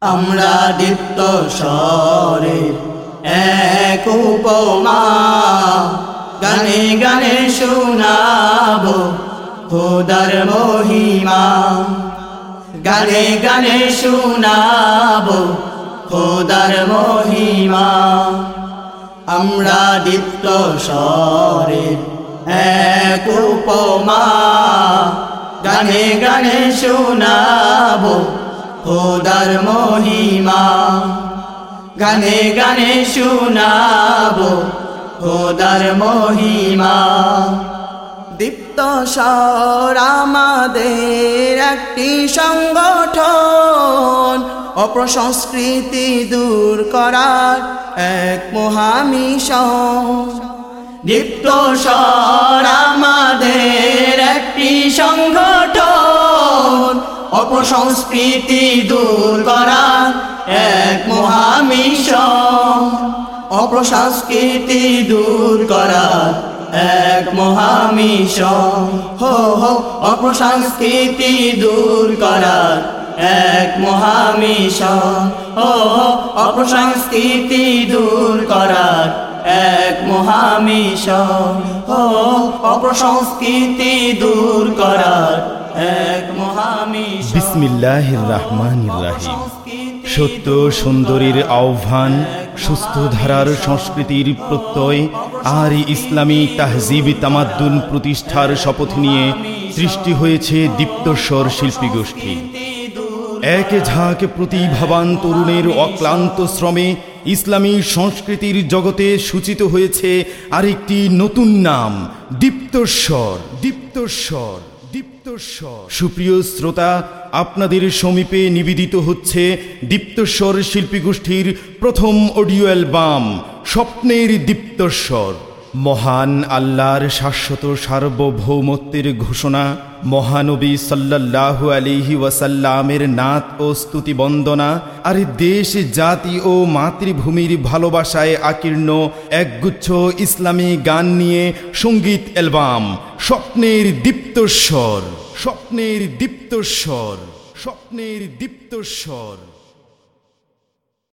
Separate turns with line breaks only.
আমরা দীপ্ত স্বরে এক উপমা। গানে গানে শোনাব খোদার মহিমা। গানে গানে শোনাব খোদার মহিমা। আমরা দীপ্ত স্বরে এক উপমা। গানে গানে শোনাব খোদার মহিমা, গানে গানে শোনাব খোদার মহিমা। দীপ্ত স্বর আমাদের একটি সংগঠন অপসংস্কৃতি দূর করার এক মহামিশন। দীপ্ত স্বর আমাদের একটি সংগঠন অপসংস্কৃতি দূর করা এক মহামিশন। অপসংস্কৃতি দূর করা এক মহামিশন। হো হো অপসংস্কৃতি দূর করা এক মহামিশন। হো অপসংস্কৃতি দূর করার এক মহামিশন। হো অপসংস্কৃতি দূর এক
সত্য সুন্দরীর আহ্বান সুস্থ ধারার সংস্কৃতির প্রত্যয়, আর ইসলামী তাহজিব তামাদ্দুন প্রতিষ্ঠার শপথ নিয়ে সৃষ্টি হয়েছে দীপ্তস্বর শিল্পী গোষ্ঠী এক ঝাঁক প্রতিভাবান তরুণের অক্লান্ত শ্রমে ইসলামী সংস্কৃতির জগতে সূচিত হয়েছে আরেকটি নতুন নাম, দীপ্তস্বর। দীপ্তস্বর। দীপ্তস্বর। সুপ্রিয় শ্রোতা, আপনাদের সমীপে নিবেদিত হচ্ছে দীপ্তস্বর শিল্পী গোষ্ঠীর প্রথম অডিও অ্যালবাম, স্বপ্নের দীপ্তস্বর। মহান আল্লাহর শাশ্বত সার্বভৌমত্বের ঘোষণা, মহানবী সাল্লাল্লাহু আলিহি ওয়াসাল্লামের নাত ও স্তুতি বন্দনা, আর দেশ, জাতি ও মাতৃভূমির ভালোবাসায় আকীর্ণ একগুচ্ছ ইসলামী গান নিয়ে সংগীত অ্যালবাম স্বপ্নের দীপ্তস্বর স্বপ্নের দীপ্তস্বর স্বপ্নের দীপ্তস্বর।